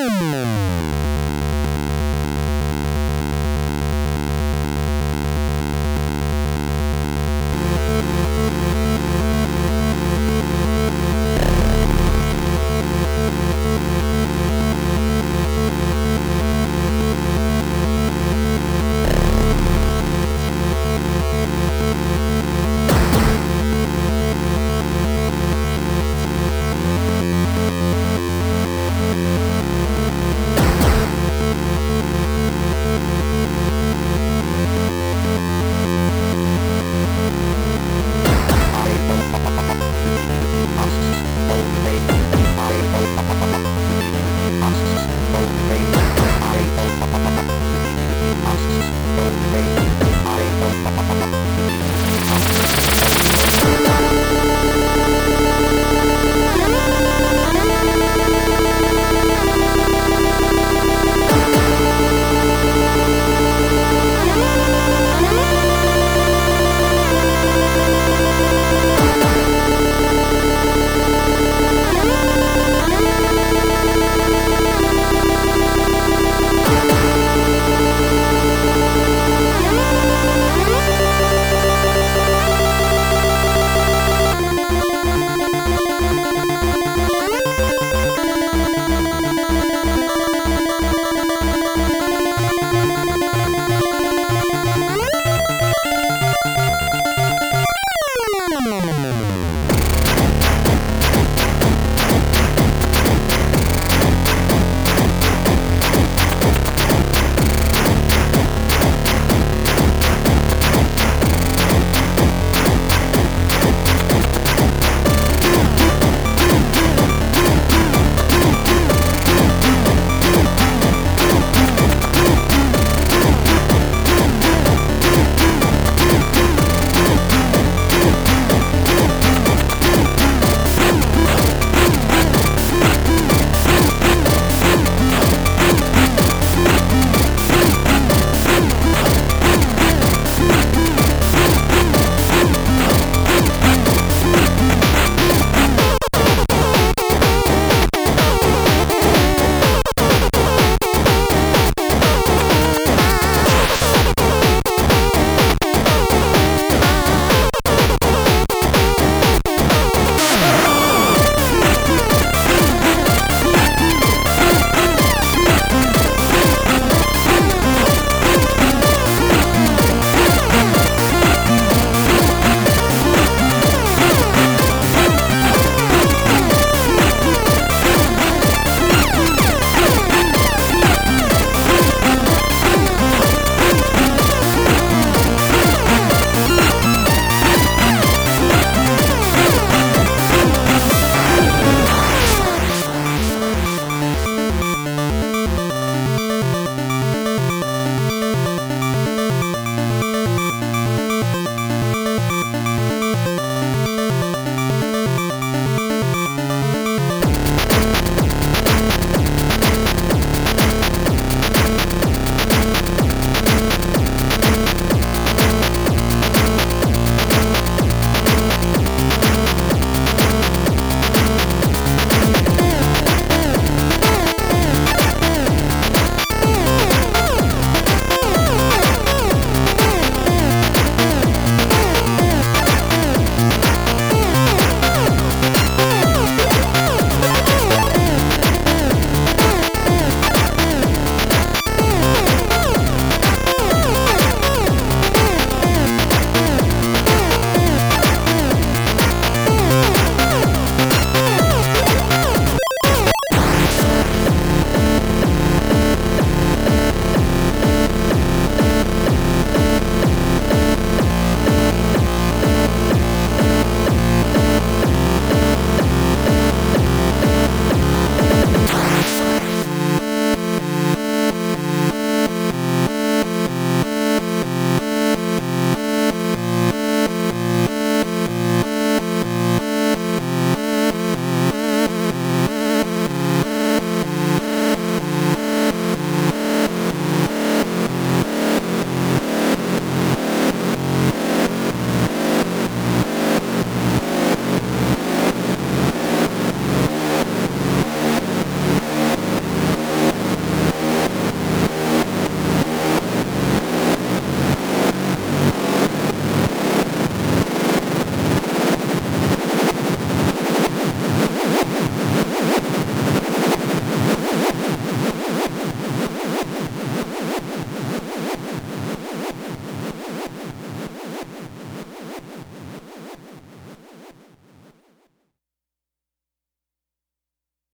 Boom!